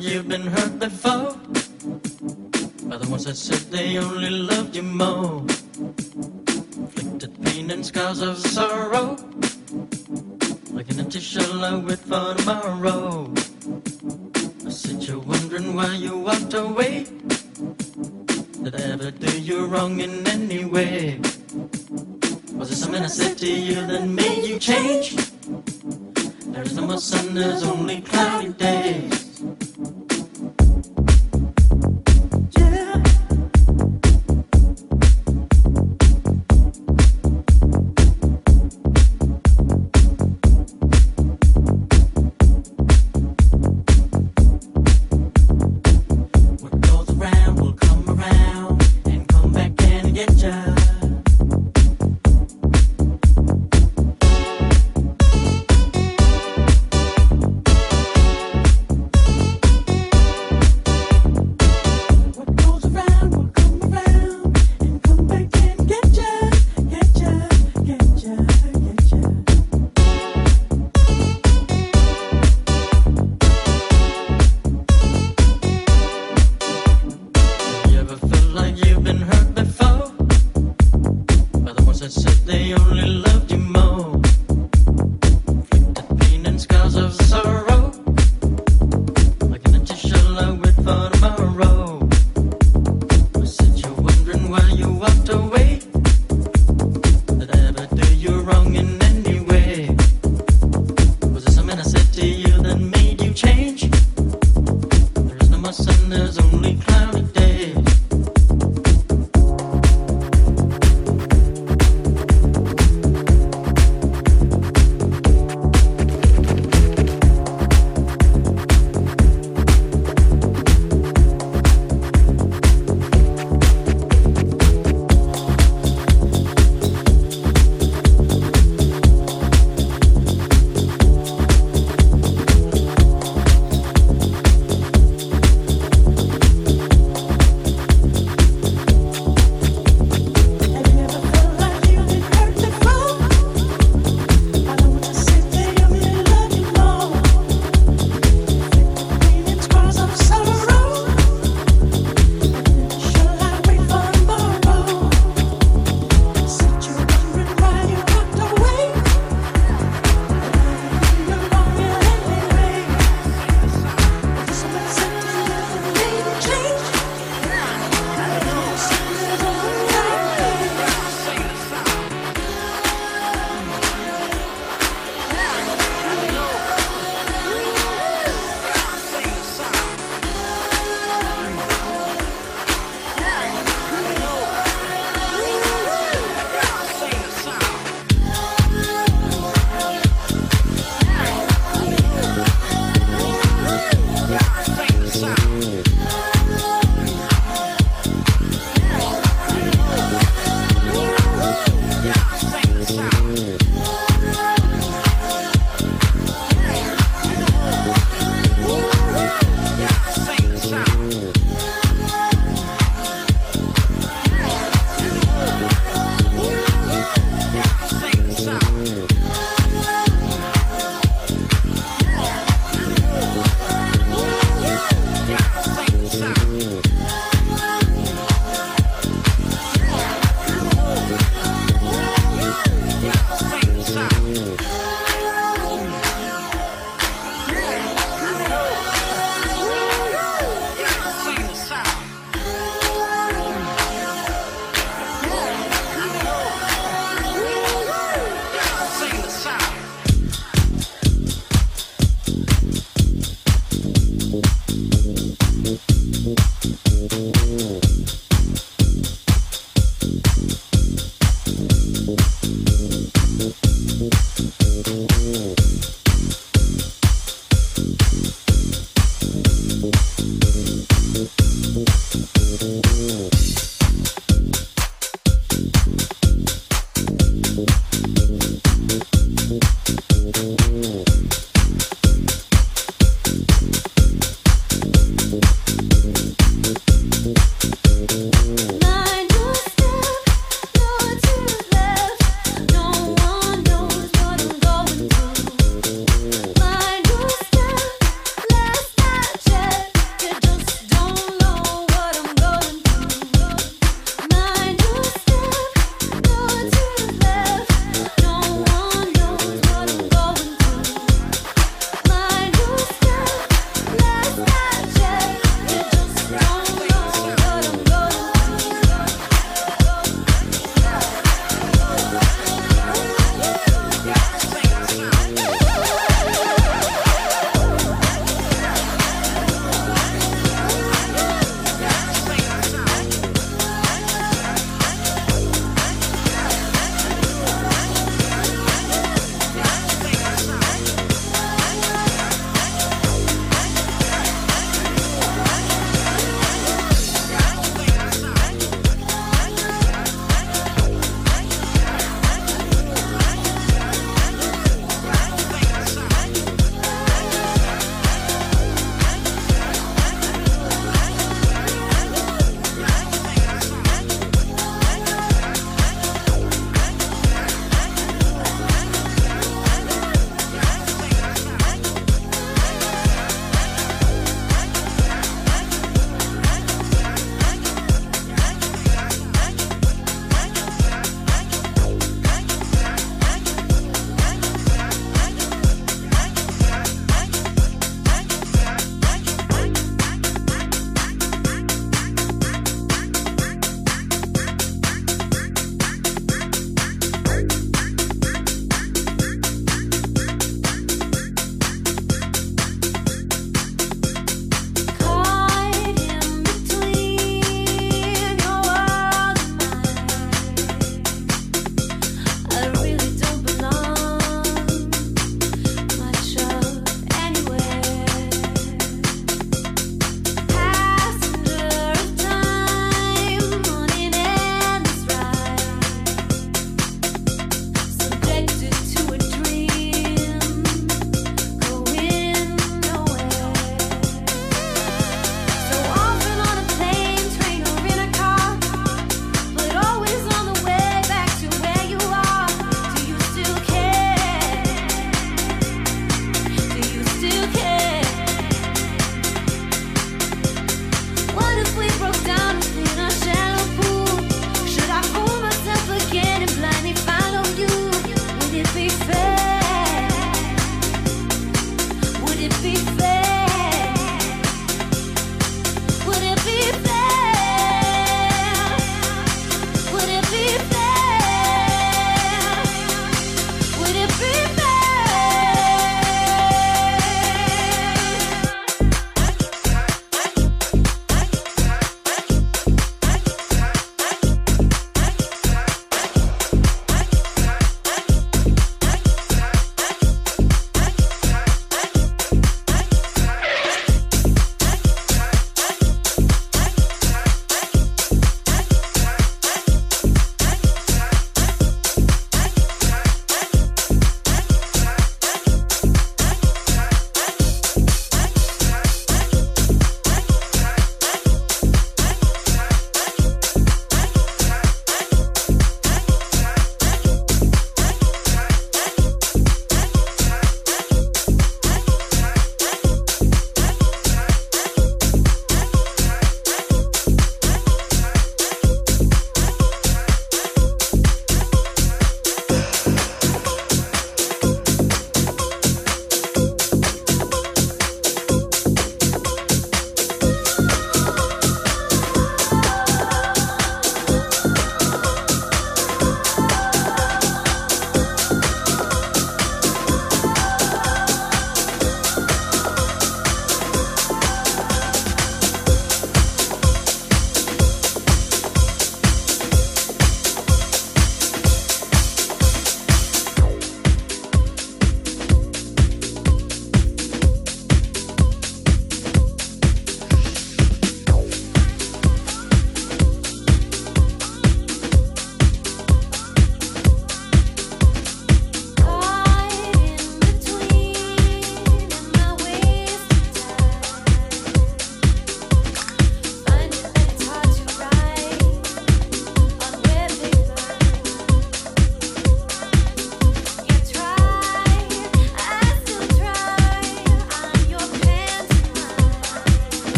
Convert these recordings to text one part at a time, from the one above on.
and you've been hurt before by the ones that said they only loved you more. Inflicted pain and scars of sorrow, like an empty shell I for tomorrow.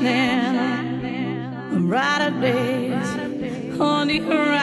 Shining. Brighter days on the horizon.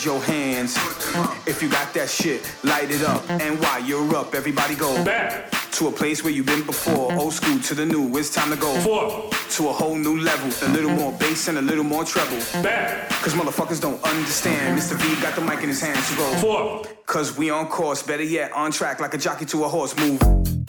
Said your hands. If you got that shit, light it up. And while you're up, everybody go Back, to a place where you've been before. Old school to the new, it's time to go forth, to a whole new level. A little more bass and a little more treble. back, Cause motherfuckers don't understand. Mr. V got the mic in his hands to go. forth, Cause we on course, better yet, on track like a jockey to a horse. Move.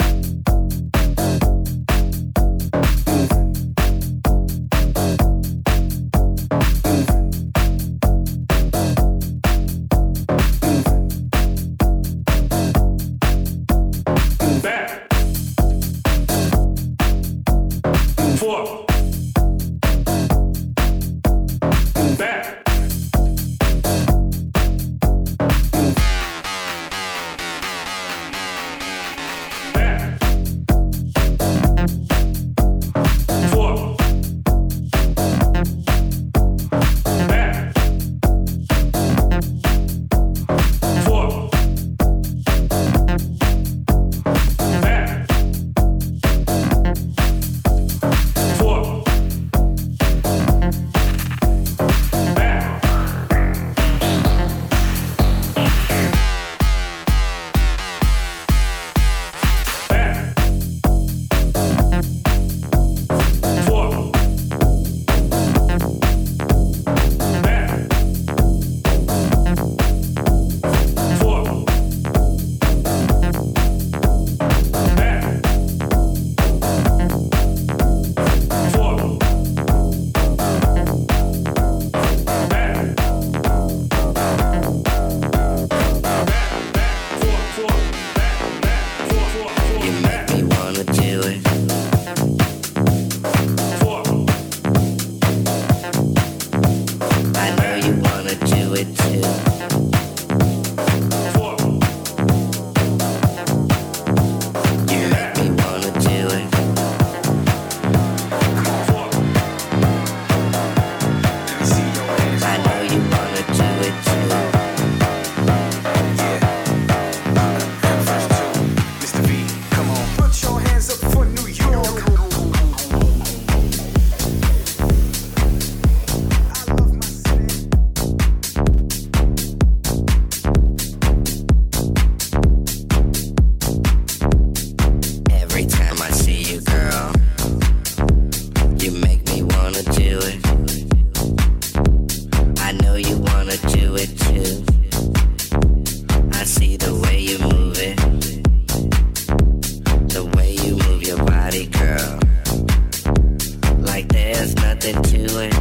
there's nothing to it.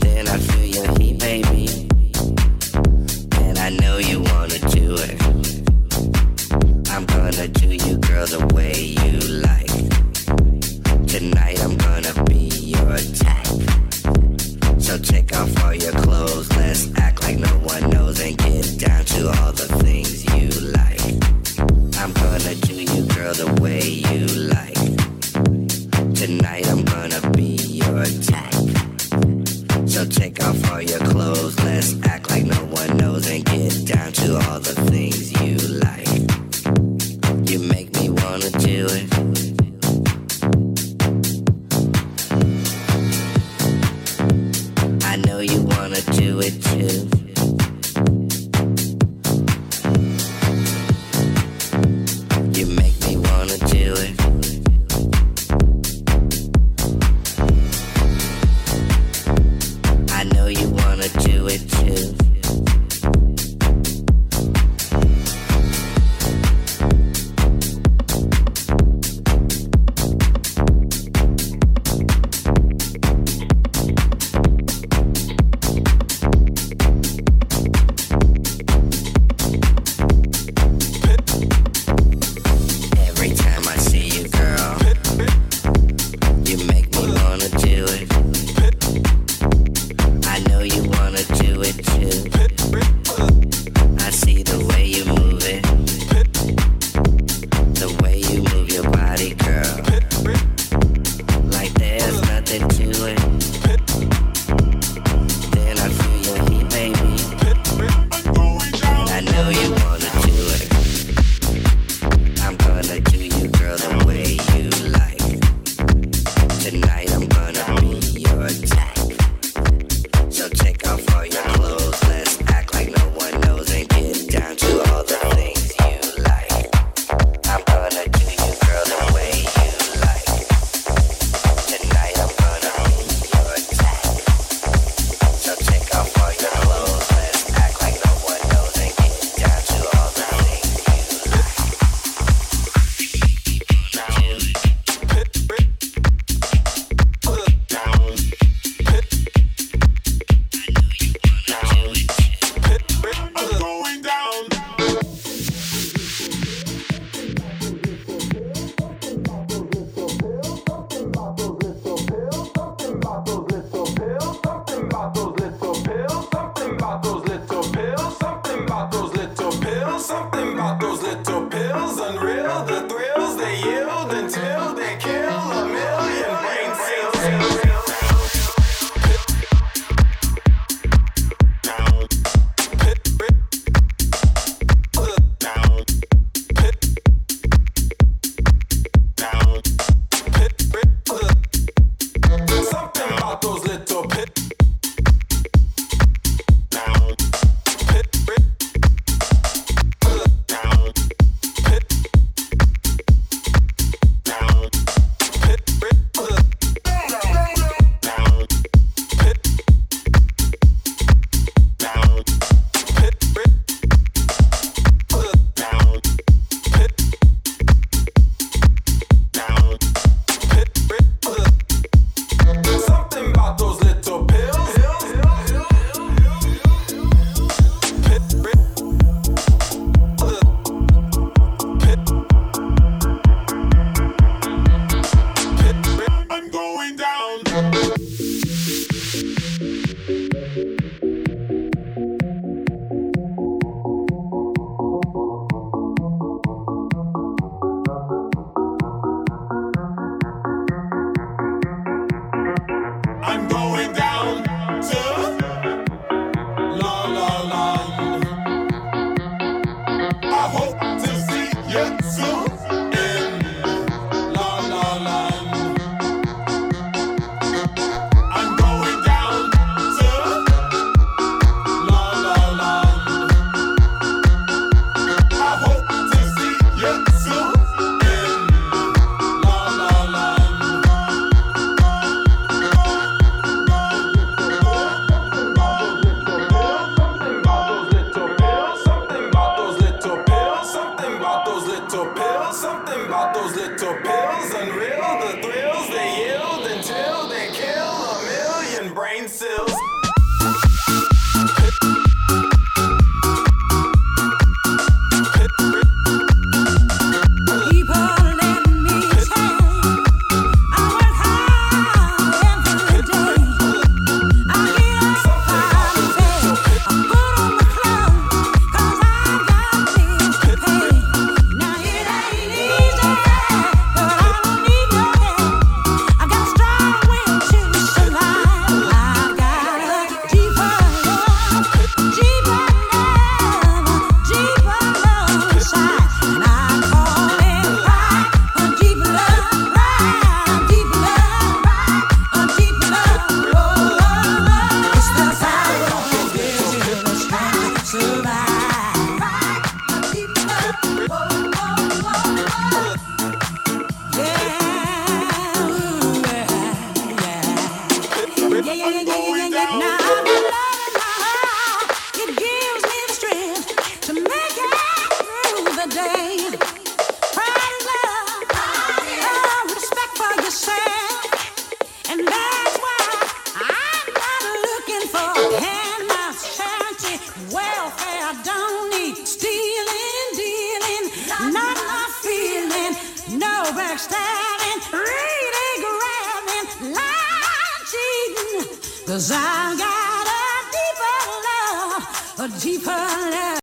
Then I feel your heat, baby. And I know you wanna do it. I'm gonna do you, girl, the way you like. Tonight I'm gonna be your type. So take off all your clothes, let's act like no one knows and get down to all the things поеду.